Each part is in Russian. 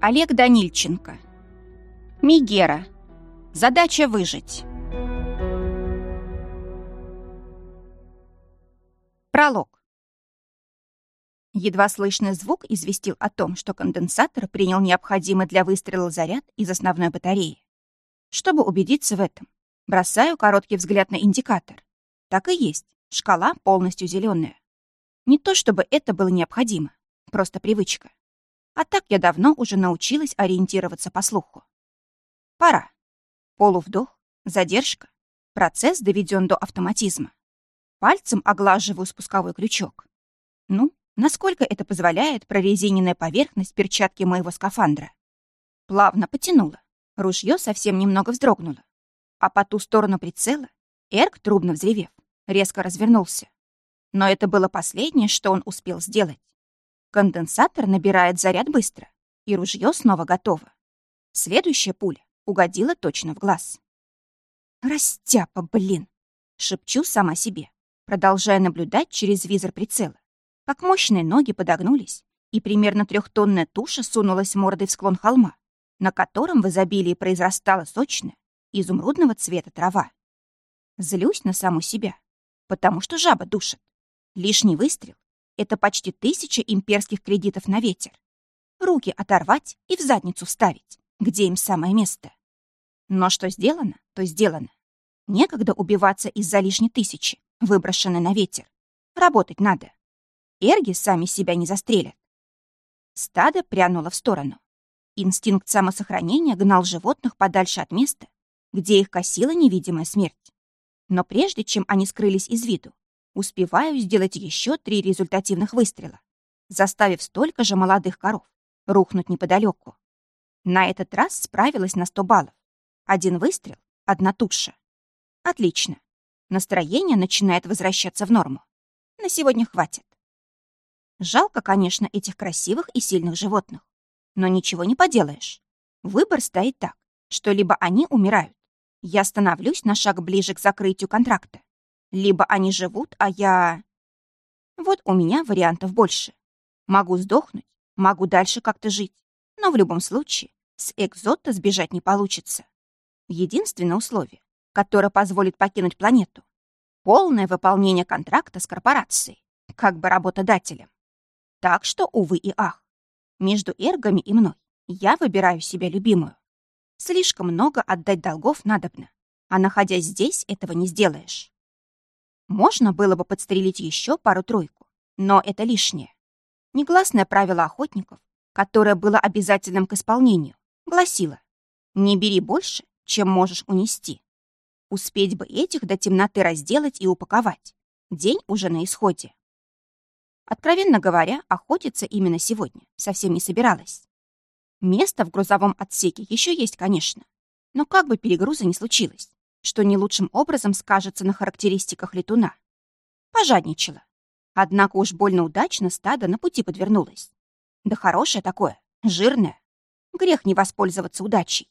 Олег Данильченко. Мигера. Задача выжить. Пролог. Едва слышный звук известил о том, что конденсатор принял необходимый для выстрела заряд из основной батареи. Чтобы убедиться в этом, бросаю короткий взгляд на индикатор. Так и есть, шкала полностью зеленая. Не то чтобы это было необходимо, просто привычка. А так я давно уже научилась ориентироваться по слуху. Пора. Полувдох, задержка. Процесс доведен до автоматизма. Пальцем оглаживаю спусковой крючок. Ну, насколько это позволяет прорезиненная поверхность перчатки моего скафандра. Плавно потянула. Ружье совсем немного вздрогнуло. А по ту сторону прицела Эрк, трубно взревев, резко развернулся. Но это было последнее, что он успел сделать. Конденсатор набирает заряд быстро, и ружье снова готово. Следующая пуля угодила точно в глаз. «Растяпа, блин!» — шепчу сама себе, продолжая наблюдать через визор прицела, как мощные ноги подогнулись, и примерно трехтонная туша сунулась мордой в склон холма, на котором в изобилии произрастала сочная, изумрудного цвета трава. Злюсь на саму себя, потому что жаба душит. Лишний выстрел, это почти тысяча имперских кредитов на ветер. Руки оторвать и в задницу вставить, где им самое место. Но что сделано, то сделано. Некогда убиваться из-за лишней тысячи, выброшенной на ветер. Работать надо. Эрги сами себя не застрелят. Стадо прянуло в сторону. Инстинкт самосохранения гнал животных подальше от места, где их косила невидимая смерть. Но прежде чем они скрылись из виду, успеваю сделать еще три результативных выстрела, заставив столько же молодых коров рухнуть неподалеку. На этот раз справилась на 100 баллов. Один выстрел, одна туша. Отлично. Настроение начинает возвращаться в норму. На сегодня хватит. Жалко, конечно, этих красивых и сильных животных. Но ничего не поделаешь. Выбор стоит так, что либо они умирают, я становлюсь на шаг ближе к закрытию контракта, либо они живут, а я... Вот у меня вариантов больше. Могу сдохнуть, могу дальше как-то жить. Но в любом случае с экзота сбежать не получится. Единственное условие, которое позволит покинуть планету — полное выполнение контракта с корпорацией, как бы работодателем. Так что, увы и ах, между эргами и мной я выбираю себя любимую. Слишком много отдать долгов надобно, а находясь здесь, этого не сделаешь. Можно было бы подстрелить еще пару-тройку, но это лишнее. Негласное правило охотников, которое было обязательным к исполнению, гласило «Не бери больше, чем можешь унести». Успеть бы этих до темноты разделать и упаковать. День уже на исходе. Откровенно говоря, охотиться именно сегодня совсем не собиралась. Место в грузовом отсеке еще есть, конечно. Но как бы перегруза не случилось, что не лучшим образом скажется на характеристиках летуна. Пожадничала. Однако уж больно удачно стадо на пути подвернулось. Да хорошее такое, жирное. Грех не воспользоваться удачей.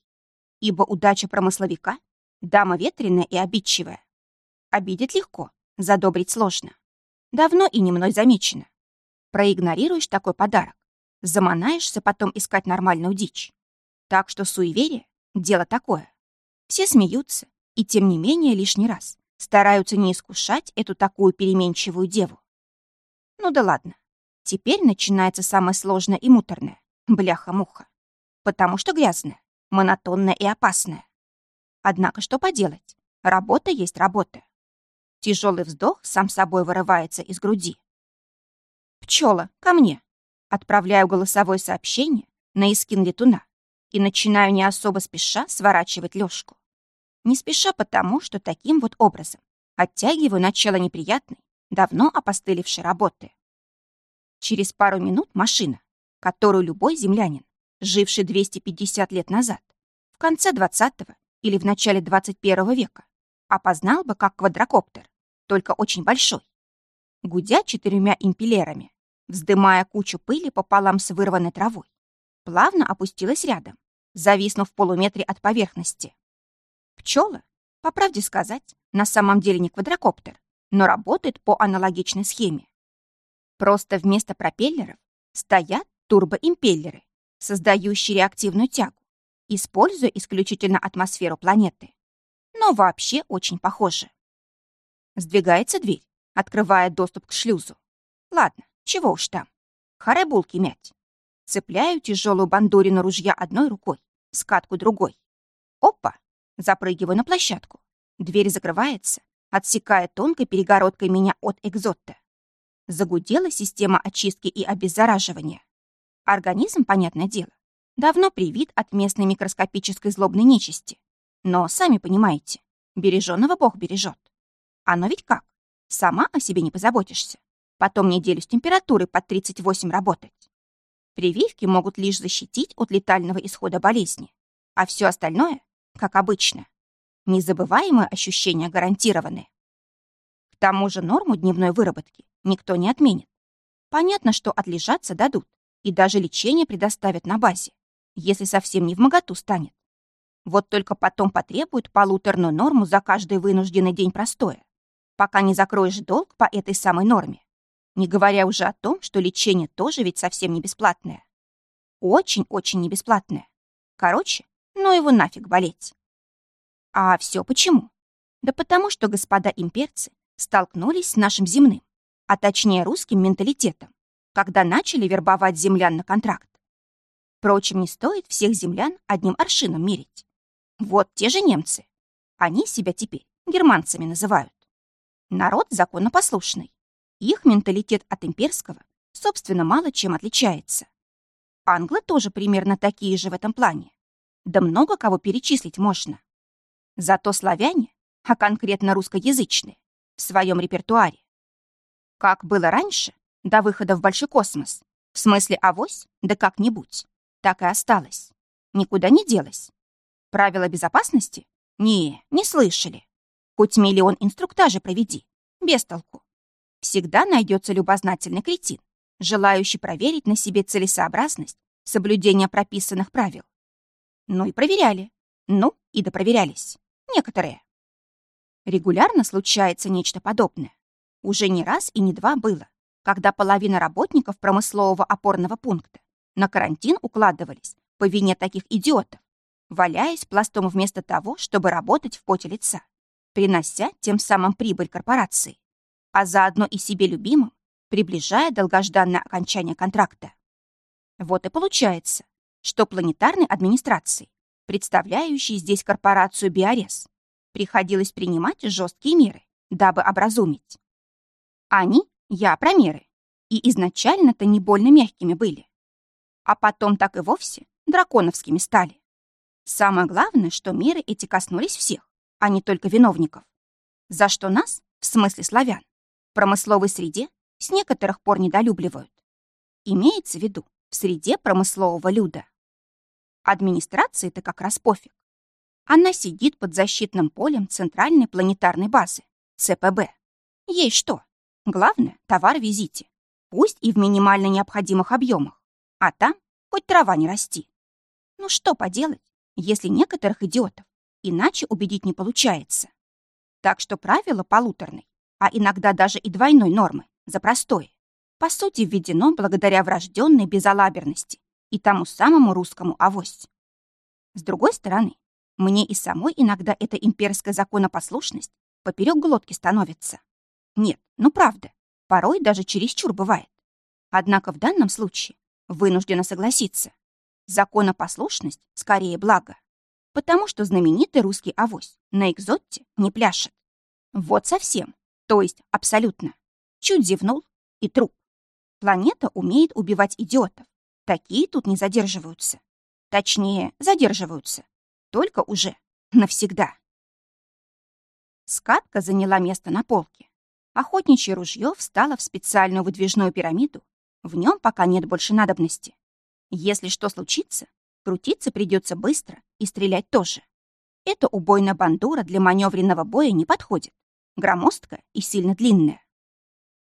Ибо удача промысловика — дама ветреная и обидчивая. Обидеть легко, задобрить сложно. Давно и не мной замечено. Проигнорируешь такой подарок, заманаешься потом искать нормальную дичь. Так что суеверие — дело такое. Все смеются, и тем не менее лишний раз стараются не искушать эту такую переменчивую деву. Ну да ладно. Теперь начинается самое сложное и муторное — бляха-муха. Потому что грязная, монотонная и опасная. Однако что поделать? Работа есть работа. Тяжелый вздох сам собой вырывается из груди. Пчела, ко мне. Отправляю голосовое сообщение на искин летуна и начинаю не особо спеша сворачивать лёжку. Не спеша потому, что таким вот образом оттягиваю начало неприятной, давно опостылевшей работы. Через пару минут машина, которую любой землянин, живший 250 лет назад, в конце 20-го или в начале 21 века, опознал бы как квадрокоптер, только очень большой. Гудя четырьмя импеллерами, вздымая кучу пыли пополам с вырванной травой, плавно опустилась рядом, зависнув в полуметре от поверхности. Пчела, по правде сказать, на самом деле не квадрокоптер, но работает по аналогичной схеме. Просто вместо пропеллеров стоят турбоимпеллеры, создающий реактивную тягу, используя исключительно атмосферу планеты. Но вообще очень похоже. Сдвигается дверь, открывая доступ к шлюзу. Ладно, чего уж там. Харе булки мять. Цепляю тяжелую бандурину ружья одной рукой, скатку другой. Опа! Запрыгиваю на площадку. Дверь закрывается, отсекая тонкой перегородкой меня от экзота. Загудела система очистки и обеззараживания. Организм, понятное дело, давно привит от местной микроскопической злобной нечисти. Но, сами понимаете, береженного Бог бережет. Оно ведь как? Сама о себе не позаботишься. Потом неделю с температурой под 38 работать. Прививки могут лишь защитить от летального исхода болезни. А все остальное, как обычно. Незабываемые ощущения гарантированы. К тому же норму дневной выработки никто не отменит. Понятно, что отлежаться дадут, и даже лечение предоставят на базе, если совсем не в моготу станет. Вот только потом потребуют полуторную норму за каждый вынужденный день простоя, пока не закроешь долг по этой самой норме. Не говоря уже о том, что лечение тоже ведь совсем не бесплатное. Очень-очень не бесплатное. Короче, ну его нафиг болеть. А все почему? Да потому что господа имперцы столкнулись с нашим земным, а точнее русским менталитетом, когда начали вербовать землян на контракт. Впрочем, не стоит всех землян одним аршином мерить. Вот те же немцы. Они себя теперь германцами называют. Народ законопослушный. Их менталитет от имперского, собственно, мало чем отличается. Англы тоже примерно такие же в этом плане. Да много кого перечислить можно. Зато славяне, а конкретно русскоязычные, в своем репертуаре. Как было раньше, до выхода в большой космос, в смысле авось, да как-нибудь, так и осталось. Никуда не делось. Правила безопасности? Не, не слышали. Хоть миллион инструктажей проведи, без толку. Всегда найдется любознательный кретин, желающий проверить на себе целесообразность соблюдения прописанных правил. Ну и проверяли. Ну и допроверялись. Некоторые. Регулярно случается нечто подобное. Уже не раз и не два было, когда половина работников промыслового опорного пункта на карантин укладывались по вине таких идиотов, валяясь пластом вместо того, чтобы работать в поте лица, принося тем самым прибыль корпорации, а заодно и себе любимым, приближая долгожданное окончание контракта. Вот и получается, что планетарной администрации, представляющей здесь корпорацию Биорез, приходилось принимать жесткие меры, дабы образумить. Они я про меры. И изначально-то не больно мягкими были. А потом так и вовсе драконовскими стали. Самое главное, что меры эти коснулись всех, а не только виновников. За что нас, в смысле славян, в промысловой среде с некоторых пор недолюбливают. Имеется в виду в среде промыслового люда. Администрации-то как раз пофиг. Она сидит под защитным полем Центральной планетарной базы, ЦПБ. Ей что, Главное, товар везите. Пусть и в минимально необходимых объемах. А там хоть трава не расти. Ну что поделать, если некоторых идиотов иначе убедить не получается. Так что правило полуторной, а иногда даже и двойной нормы за простое, по сути введено благодаря врожденной безалаберности и тому самому русскому авось. С другой стороны, мне и самой иногда эта имперская законопослушность поперек глотки становится. Нет, ну правда, порой даже чересчур бывает. Однако в данном случае вынуждена согласиться. Законопослушность скорее благо. Потому что знаменитый русский авось на экзотте не пляшет. Вот совсем, то есть абсолютно. Чуть зевнул и труп. Планета умеет убивать идиотов. Такие тут не задерживаются. Точнее, задерживаются. Только уже навсегда. Скатка заняла место на полке. Охотничье ружье встало в специальную выдвижную пирамиду. В нем пока нет больше надобности. Если что случится, крутиться придется быстро и стрелять тоже. Эта убойная бандура для маневренного боя не подходит. Громоздкая и сильно длинная.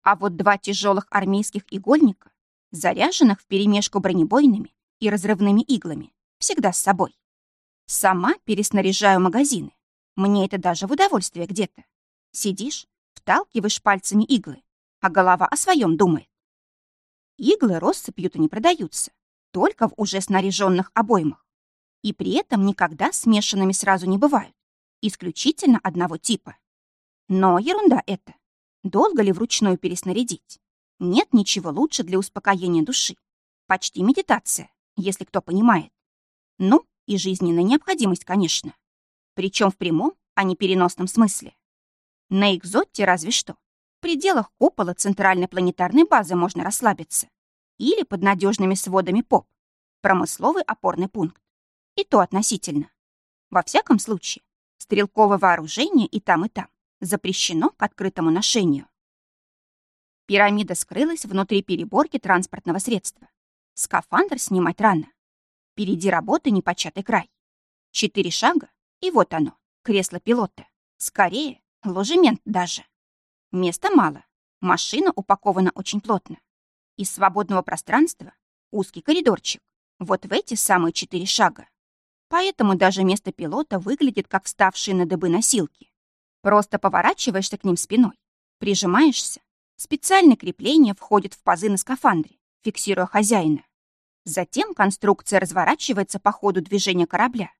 А вот два тяжелых армейских игольника, заряженных вперемешку бронебойными и разрывными иглами, всегда с собой. Сама переснаряжаю магазины. Мне это даже в удовольствие где-то. Сидишь, вталкиваешь пальцами иглы, а голова о своем думает. Иглы россыпью-то не продаются. только в уже снаряженных обоймах. И при этом никогда смешанными сразу не бывают, исключительно одного типа. Но ерунда это. Долго ли вручную переснарядить? Нет ничего лучше для успокоения души. Почти медитация, если кто понимает. Ну, и жизненная необходимость, конечно. Причем в прямом, а не переносном смысле. На экзоте разве что. В пределах купола центральной планетарной базы можно расслабиться. Или под надежными сводами ПОП. Промысловый опорный пункт. И то относительно. Во всяком случае, стрелковое вооружение и там, и там запрещено к открытому ношению. Пирамида скрылась внутри переборки транспортного средства. Скафандр снимать рано. Впереди работы непочатый край. Четыре шага, и вот оно, кресло пилота. Скорее, ложемент даже. Места мало. Машина упакована очень плотно. Из свободного пространства узкий коридорчик. Вот в эти самые четыре шага. Поэтому даже место пилота выглядит как вставшие на дыбы носилки. Просто поворачиваешься к ним спиной, прижимаешься. Специальное крепление входит в пазы на скафандре, фиксируя хозяина. Затем конструкция разворачивается по ходу движения корабля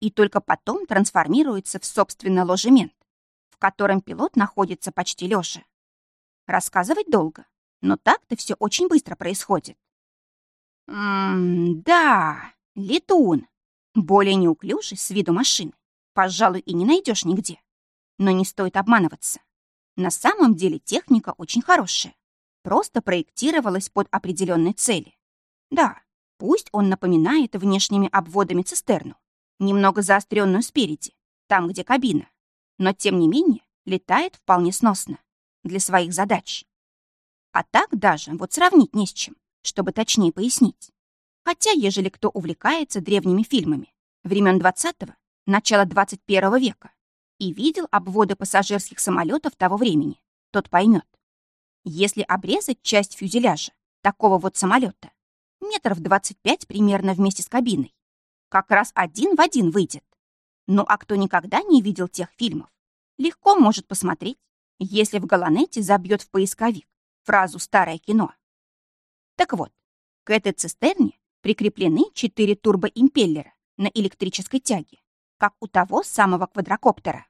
и только потом трансформируется в собственный ложемент, в котором пилот находится почти лежа. Рассказывать долго, но так-то все очень быстро происходит. М-да, летун. Более неуклюжий с виду машины, пожалуй, и не найдешь нигде. Но не стоит обманываться. На самом деле техника очень хорошая. Просто проектировалась под определенные цели. Да, пусть он напоминает внешними обводами цистерну, немного заостренную спереди, там, где кабина. Но, тем не менее, летает вполне сносно для своих задач. А так даже вот сравнить не с чем, чтобы точнее пояснить. Хотя, ежели кто увлекается древними фильмами времен 20-го, начала 21 века и видел обводы пассажирских самолетов того времени, тот поймет. Если обрезать часть фюзеляжа такого вот самолета, метров 25 примерно вместе с кабиной, как раз один в один выйдет. Ну а кто никогда не видел тех фильмов, легко может посмотреть, если в Галанете забьет в поисковик фразу «старое кино». Так вот, к этой цистерне прикреплены четыре турбоимпеллера на электрической тяге, как у того самого квадрокоптера.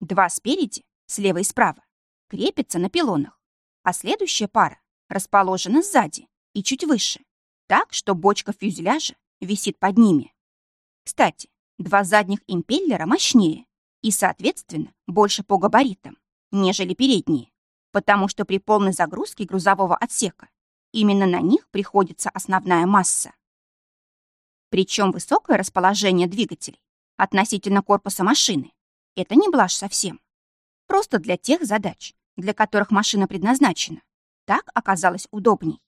Два спереди, слева и справа, крепятся на пилонах, а следующая пара расположена сзади и чуть выше, так что бочка фюзеляжа висит под ними. Кстати, два задних импеллера мощнее и, соответственно, больше по габаритам, нежели передние, потому что при полной загрузке грузового отсека именно на них приходится основная масса. Причем высокое расположение двигателей относительно корпуса машины — это не блажь совсем. Просто для тех задач, для которых машина предназначена, так оказалось удобней.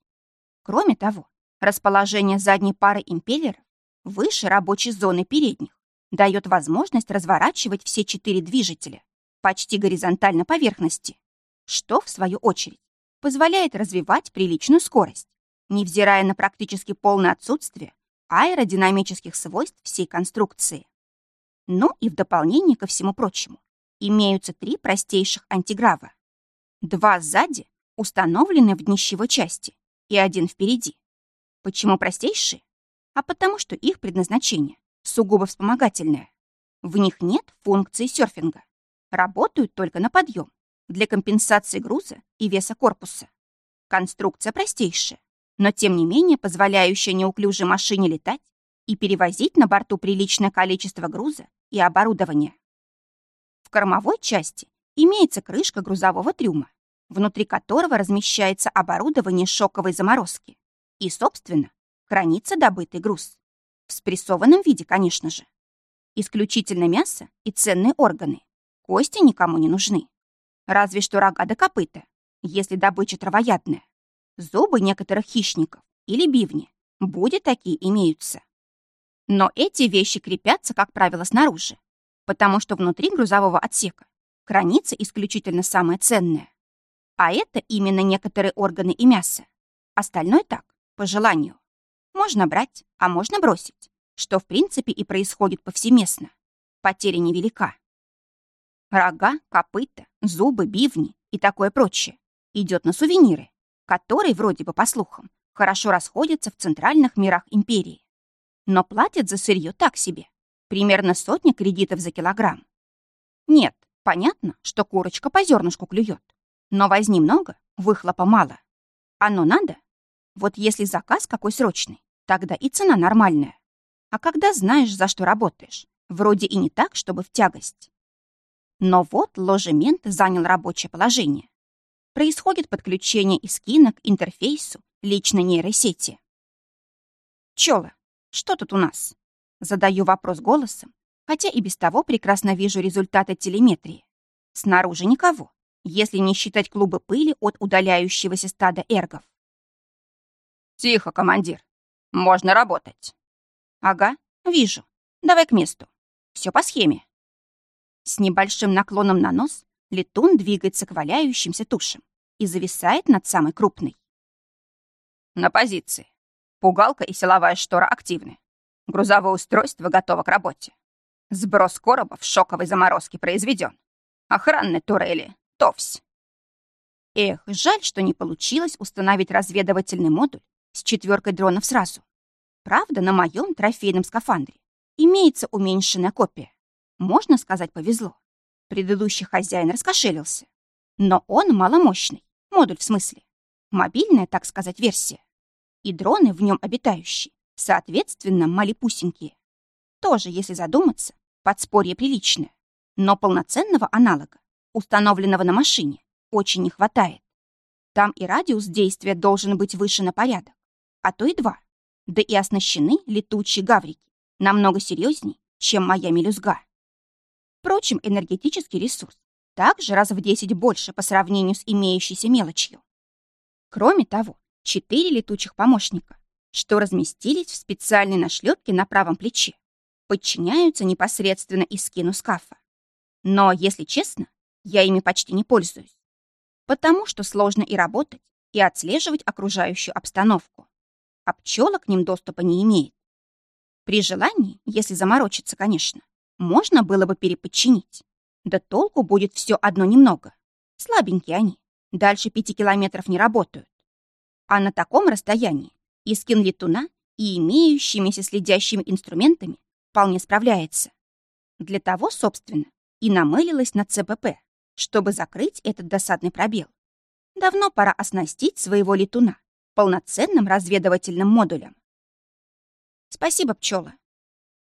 Кроме того, расположение задней пары импеллеров выше рабочей зоны передних, дает возможность разворачивать все четыре движителя почти горизонтально поверхности, что, в свою очередь, позволяет развивать приличную скорость, невзирая на практически полное отсутствие аэродинамических свойств всей конструкции. Ну и в дополнение ко всему прочему, имеются три простейших антиграва. Два сзади установлены в днищевой части и один впереди. Почему простейшие? а потому что их предназначение сугубо вспомогательное. В них нет функции серфинга. Работают только на подъем, для компенсации груза и веса корпуса. Конструкция простейшая, но тем не менее позволяющая неуклюжей машине летать и перевозить на борту приличное количество груза и оборудования. В кормовой части имеется крышка грузового трюма, внутри которого размещается оборудование шоковой заморозки и, собственно, хранится добытый груз. В спрессованном виде, конечно же. Исключительно мясо и ценные органы. Кости никому не нужны. Разве что рога до копыта, если добыча травоядная. Зубы некоторых хищников или бивни, будет такие имеются. Но эти вещи крепятся, как правило, снаружи, потому что внутри грузового отсека хранится исключительно самое ценное. А это именно некоторые органы и мясо. Остальное так, по желанию. Можно брать, а можно бросить, что в принципе и происходит повсеместно. Потеря невелика. Рога, копыта, зубы, бивни и такое прочее идет на сувениры, которые, вроде бы по слухам, хорошо расходятся в центральных мирах империи. Но платят за сырье так себе. Примерно сотня кредитов за килограмм. Нет, понятно, что курочка по зернышку клюет. Но возни много, выхлопа мало. Оно надо? Вот если заказ какой срочный, тогда и цена нормальная. А когда знаешь, за что работаешь, вроде и не так, чтобы в тягость. Но вот ложемент занял рабочее положение. Происходит подключение искина к интерфейсу личной нейросети. Чёла, что тут у нас? Задаю вопрос голосом, хотя и без того прекрасно вижу результаты телеметрии. Снаружи никого, если не считать клубы пыли от удаляющегося стада эргов. «Тихо, командир. Можно работать». «Ага, вижу. Давай к месту. Все по схеме». С небольшим наклоном на нос летун двигается к валяющимся тушам и зависает над самой крупной. «На позиции. Пугалка и силовая штора активны. Грузовое устройство готово к работе. Сброс короба в шоковой заморозке произведен. Охранные турели. Товсь. Эх, жаль, что не получилось установить разведывательный модуль с четверкой дронов сразу. Правда, на моем трофейном скафандре имеется уменьшенная копия. Можно сказать, повезло. Предыдущий хозяин раскошелился. Но он маломощный, модуль в смысле. Мобильная, так сказать, версия. И дроны в нем обитающие Соответственно, малипусенькие. Тоже, если задуматься, подспорье приличное. Но полноценного аналога, установленного на машине, очень не хватает. Там и радиус действия должен быть выше на порядок, а то и два. Да и оснащены летучие гаврики намного серьезней, чем моя мелюзга. Впрочем, энергетический ресурс также раз в 10 больше по сравнению с имеющейся мелочью. Кроме того, четыре летучих помощника что разместились в специальной нашлепке на правом плече, подчиняются непосредственно Искину скафа. Но, если честно, я ими почти не пользуюсь, потому что сложно и работать, и отслеживать окружающую обстановку. А пчела к ним доступа не имеет. При желании, если заморочиться, конечно, можно было бы переподчинить. Да толку будет все одно немного. Слабенькие они, дальше пяти километров не работают. А на таком расстоянии и скин летуна, и имеющимися следящими инструментами вполне справляется. Для того, собственно, и намылилась на ЦПП, чтобы закрыть этот досадный пробел. Давно пора оснастить своего летуна полноценным разведывательным модулем. Спасибо, пчела.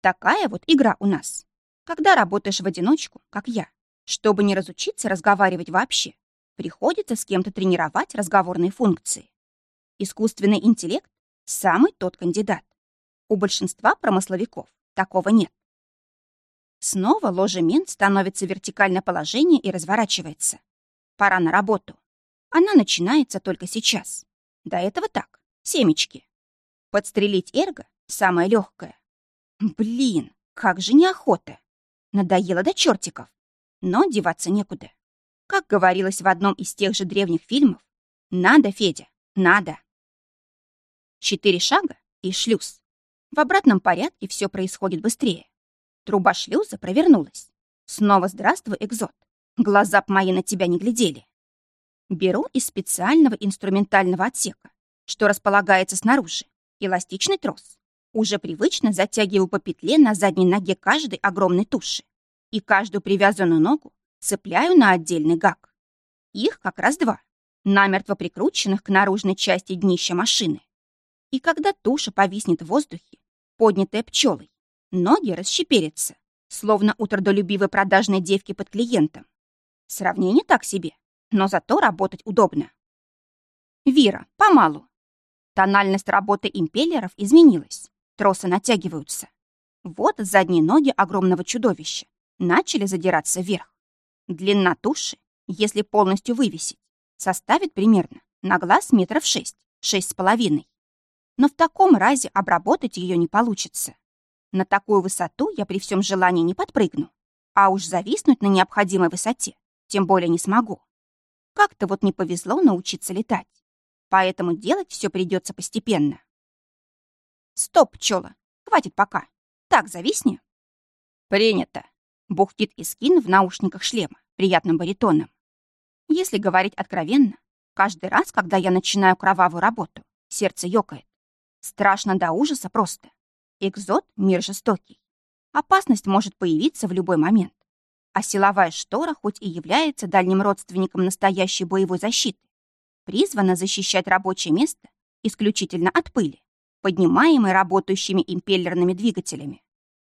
Такая вот игра у нас. Когда работаешь в одиночку, как я, чтобы не разучиться разговаривать вообще, приходится с кем-то тренировать разговорные функции. Искусственный интеллект Самый тот кандидат. У большинства промысловиков такого нет. Снова ложемент становится вертикальное положение и разворачивается. Пора на работу. Она начинается только сейчас. До этого так, семечки. Подстрелить эрго — самое легкое. Блин, как же неохота. Надоело до чертиков. Но деваться некуда. Как говорилось в одном из тех же древних фильмов, надо, Федя, надо. Четыре шага и шлюз. В обратном порядке все происходит быстрее. Труба шлюза провернулась. Снова здравствуй, экзот. Глаза б мои на тебя не глядели. Беру из специального инструментального отсека, что располагается снаружи, эластичный трос. Уже привычно затягиваю по петле на задней ноге каждой огромной туши и каждую привязанную ногу цепляю на отдельный гак. Их как раз два, намертво прикрученных к наружной части днища машины. И когда туша повиснет в воздухе, поднятая пчелой, ноги расщеперятся, словно у трудолюбивой продажной девки под клиентом. Сравнение так себе, но зато работать удобно. Вира, помалу. Тональность работы импеллеров изменилась. Тросы натягиваются. Вот задние ноги огромного чудовища начали задираться вверх. Длина туши, если полностью вывесить, составит примерно на глаз метров шесть, шесть с половиной но в таком разе обработать ее не получится. На такую высоту я при всем желании не подпрыгну, а уж зависнуть на необходимой высоте тем более не смогу. Как-то вот не повезло научиться летать, поэтому делать все придется постепенно. Стоп, пчела, хватит пока. Так, зависни. Принято. Бухтит Искин в наушниках шлема, приятным баритоном. Если говорить откровенно, каждый раз, когда я начинаю кровавую работу, Сердце ёкает. Страшно до ужаса просто. Экзот — мир жестокий. Опасность может появиться в любой момент. А силовая штора хоть и является дальним родственником настоящей боевой защиты, призвана защищать рабочее место исключительно от пыли, поднимаемой работающими импеллерными двигателями.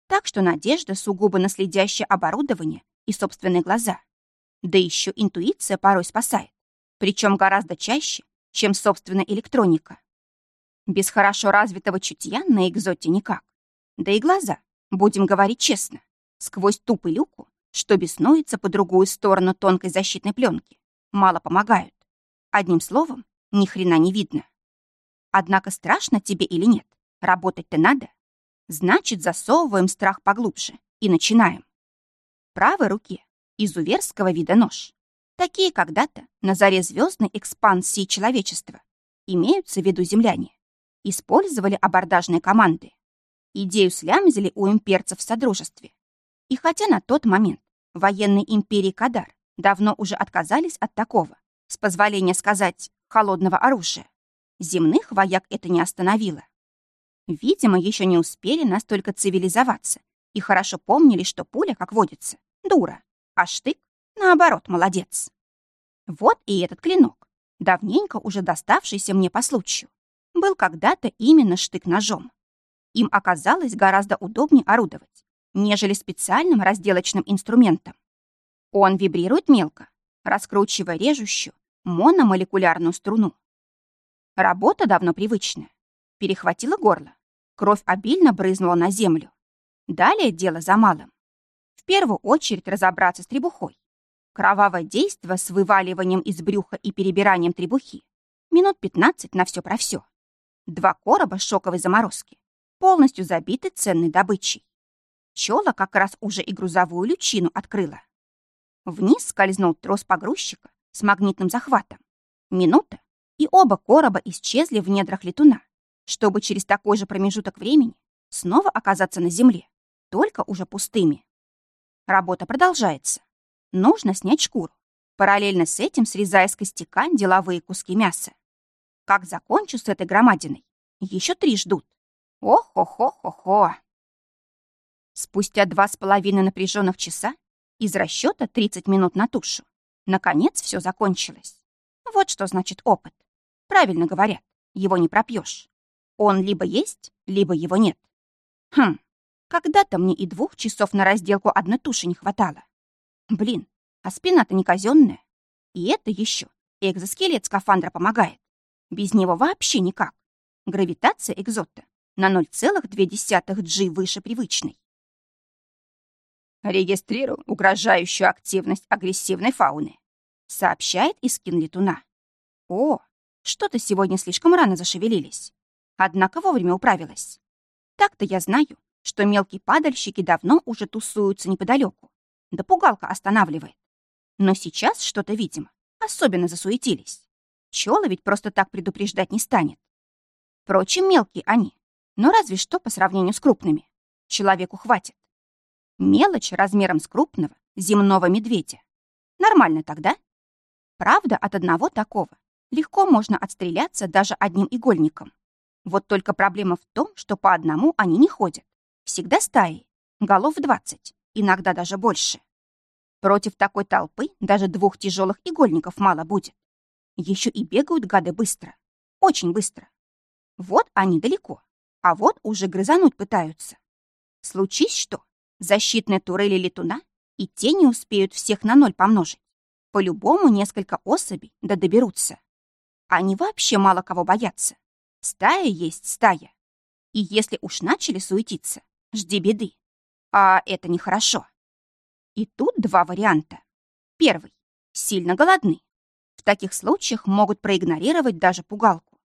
Так что надежда сугубо на следящее оборудование и собственные глаза. Да еще интуиция порой спасает, причем гораздо чаще, чем собственная электроника. Без хорошо развитого чутья на экзоте никак. Да и глаза, будем говорить честно, сквозь ту пылюку, что беснуется по другую сторону тонкой защитной пленки, мало помогают. Одним словом, ни хрена не видно. Однако страшно тебе или нет, работать-то надо. Значит, засовываем страх поглубже и начинаем. Правой руке изуверского вида нож. Такие когда-то на заре звездной экспансии человечества имеются в виду земляне. Использовали абордажные команды. Идею слямзили у имперцев в Содружестве. И хотя на тот момент военные империи Кадар давно уже отказались от такого, с позволения сказать, холодного оружия, земных вояк это не остановило. Видимо, еще не успели настолько цивилизоваться и хорошо помнили, что пуля, как водится, дура, а штык, наоборот, молодец. Вот и этот клинок, давненько уже доставшийся мне по случаю, был когда-то именно штык-ножом. Им оказалось гораздо удобнее орудовать, нежели специальным разделочным инструментом. Он вибрирует мелко, раскручивая режущую мономолекулярную струну. Работа давно привычная. Перехватила горло. Кровь обильно брызнула на землю. Далее дело за малым. В первую очередь разобраться с требухой. Кровавое действо с вываливанием из брюха и перебиранием требухи. Минут 15 на все про все. Два короба шоковой заморозки, полностью забиты ценной добычей. Чёла как раз уже и грузовую лючину открыла. Вниз скользнул трос погрузчика с магнитным захватом. Минута, и оба короба исчезли в недрах летуна, чтобы через такой же промежуток времени снова оказаться на земле, только уже пустыми. Работа продолжается. Нужно снять шкуру, параллельно с этим срезая с костяка деловые куски мяса. Как закончу с этой громадиной, еще три ждут. Ох-хо-хо-хо-хо. Спустя два с половиной напряженных часа из расчета 30 минут на тушу, наконец все закончилось. Вот что значит опыт. Правильно говорят, его не пропьешь. Он либо есть, либо его нет. Хм, когда-то мне и двух часов на разделку одной туши не хватало. Блин, а спина-то не казенная. И это еще экзоскелет скафандра помогает. Без него вообще никак. Гравитация экзота на 0,2 G выше привычной. Регистрирую угрожающую активность агрессивной фауны, сообщает Искин летуна. О, что-то сегодня слишком рано зашевелились. Однако вовремя управилась. Так-то я знаю, что мелкие падальщики давно уже тусуются неподалеку. Да пугалка останавливает. Но сейчас что-то, видимо, особенно засуетились. Пчелы ведь просто так предупреждать не станет. Впрочем, мелкие они, но разве что по сравнению с крупными. Человеку хватит. Мелочь размером с крупного земного медведя. Нормально тогда? Правда, от одного такого легко можно отстреляться даже одним игольником. Вот только проблема в том, что по одному они не ходят. Всегда стаи, голов 20, иногда даже больше. Против такой толпы даже двух тяжелых игольников мало будет. Еще и бегают гады быстро. Очень быстро. Вот они далеко, а вот уже грызануть пытаются. Случись что, защитные турели летуна и те не успеют всех на ноль помножить. По-любому несколько особей да доберутся. Они вообще мало кого боятся. Стая есть стая. И если уж начали суетиться, жди беды. А это нехорошо. И тут два варианта. Первый. Сильно голодны. В таких случаях могут проигнорировать даже пугалку.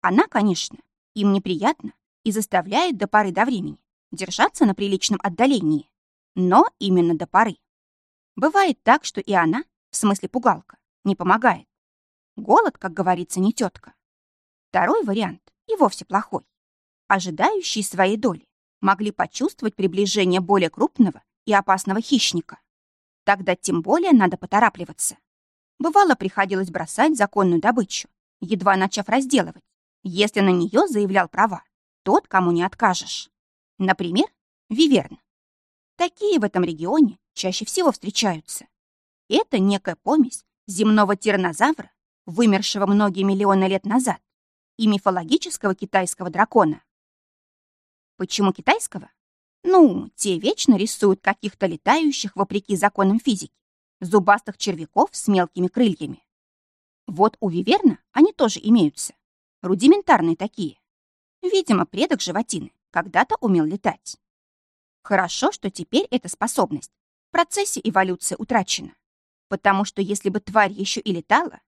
Она, конечно, им неприятна и заставляет до поры до времени держаться на приличном отдалении. Но именно до поры. Бывает так, что и она, в смысле пугалка, не помогает. Голод, как говорится, не тетка. Второй вариант и вовсе плохой. Ожидающие своей доли могли почувствовать приближение более крупного и опасного хищника. Тогда тем более надо поторапливаться. Бывало, приходилось бросать законную добычу, едва начав разделывать, если на нее заявлял права тот, кому не откажешь. Например, виверн. Такие в этом регионе чаще всего встречаются. Это некая помесь земного тираннозавра, вымершего многие миллионы лет назад, и мифологического китайского дракона. Почему китайского? Ну, те вечно рисуют каких-то летающих, вопреки законам физики, зубастых червяков с мелкими крыльями. Вот у виверна они тоже имеются. Рудиментарные такие. Видимо, предок животины когда-то умел летать. Хорошо, что теперь эта способность в процессе эволюции утрачена. Потому что если бы тварь еще и летала,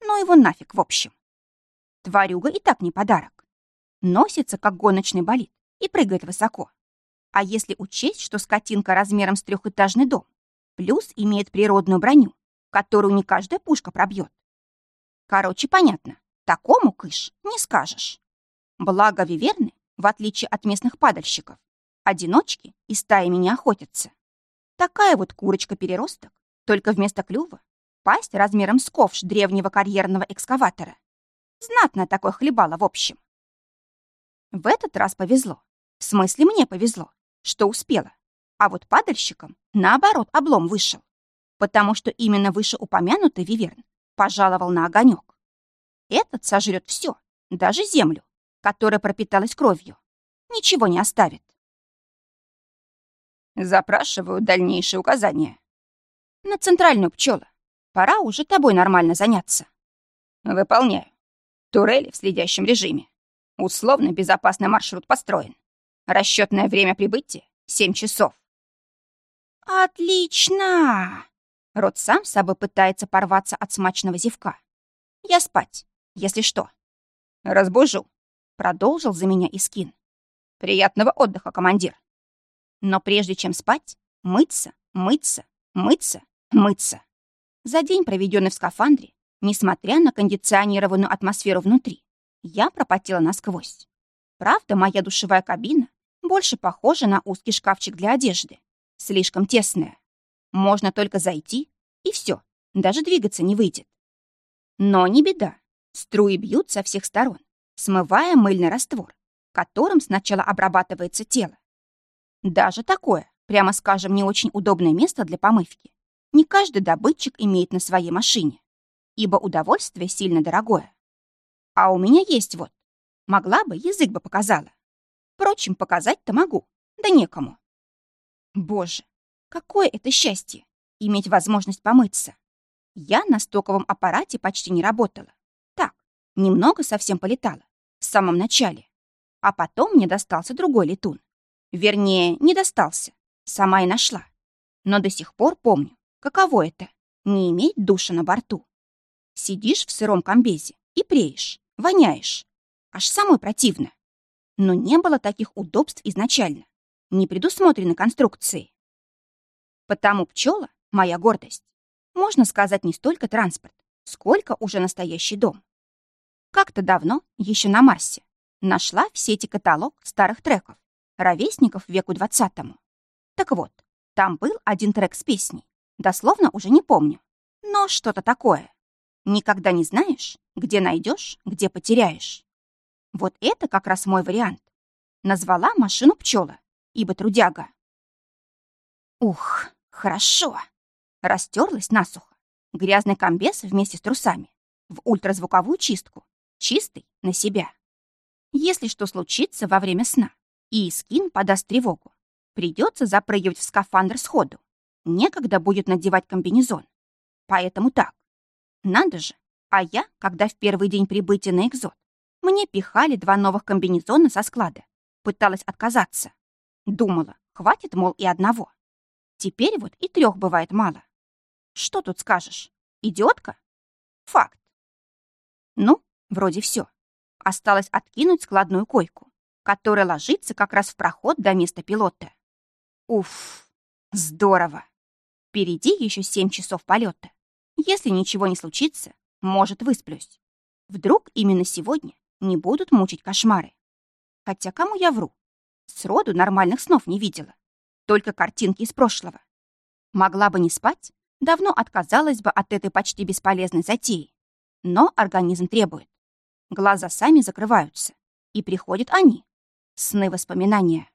ну его нафиг в общем. Тварюга и так не подарок. Носится, как гоночный болид, и прыгает высоко. А если учесть, что скотинка размером с трехэтажный дом, плюс имеет природную броню, которую не каждая пушка пробьет. Короче, понятно, такому кыш не скажешь. Благо виверны, в отличие от местных падальщиков, одиночки и стаями не охотятся. Такая вот курочка-переросток, только вместо клюва пасть размером с ковш древнего карьерного экскаватора. Знатно такое хлебало в общем. В этот раз повезло. В смысле, мне повезло, что успела. А вот падальщикам, наоборот, облом вышел. Потому что именно вышеупомянутый Виверн пожаловал на огонек. Этот сожрет все, даже землю, которая пропиталась кровью. Ничего не оставит. Запрашиваю дальнейшие указания. На центральную пчела. Пора уже тобой нормально заняться. Выполняю. Турели в следящем режиме. Условно безопасный маршрут построен. Расчетное время прибытия — семь часов. Отлично! Рот сам собой пытается порваться от смачного зевка. Я спать, если что. Разбужу. Продолжил за меня Искин. Приятного отдыха, командир. Но прежде чем спать, мыться, мыться, мыться, мыться. За день, проведенный в скафандре, Несмотря на кондиционированную атмосферу внутри, я пропотела насквозь. Правда, моя душевая кабина больше похожа на узкий шкафчик для одежды. Слишком тесная. Можно только зайти, и все, даже двигаться не выйдет. Но не беда. Струи бьют со всех сторон, смывая мыльный раствор, которым сначала обрабатывается тело. Даже такое, прямо скажем, не очень удобное место для помывки не каждый добытчик имеет на своей машине ибо удовольствие сильно дорогое. А у меня есть вот. Могла бы, язык бы показала. Впрочем, показать-то могу, да некому. Боже, какое это счастье — иметь возможность помыться. Я на стоковом аппарате почти не работала. Так, немного совсем полетала, в самом начале. А потом мне достался другой летун. Вернее, не достался, сама и нашла. Но до сих пор помню, каково это — не иметь душа на борту. Сидишь в сыром комбезе и преешь, воняешь. Аж самой противно. Но не было таких удобств изначально. Не предусмотрены конструкции. Потому пчела — моя гордость. Можно сказать, не столько транспорт, сколько уже настоящий дом. Как-то давно, еще на Марсе, нашла в сети каталог старых треков, ровесников веку двадцатому. Так вот, там был один трек с песней. Дословно уже не помню. Но что-то такое. Никогда не знаешь, где найдешь, где потеряешь. Вот это как раз мой вариант. Назвала машину пчела, ибо трудяга. Ух, хорошо. Растерлась насухо. Грязный комбез вместе с трусами. В ультразвуковую чистку. Чистый на себя. Если что случится во время сна, и скин подаст тревогу, придется запрыгивать в скафандр сходу. Некогда будет надевать комбинезон. Поэтому так. Надо же. А я, когда в первый день прибытия на экзот, мне пихали два новых комбинезона со склада. Пыталась отказаться. Думала, хватит, мол, и одного. Теперь вот и трех бывает мало. Что тут скажешь? Идиотка? Факт. Ну, вроде все. Осталось откинуть складную койку, которая ложится как раз в проход до места пилота. Уф, здорово. Впереди еще семь часов полета. Если ничего не случится, может, высплюсь. Вдруг именно сегодня не будут мучить кошмары. Хотя кому я вру? Сроду нормальных снов не видела. Только картинки из прошлого. Могла бы не спать, давно отказалась бы от этой почти бесполезной затеи. Но организм требует. Глаза сами закрываются. И приходят они. Сны воспоминания.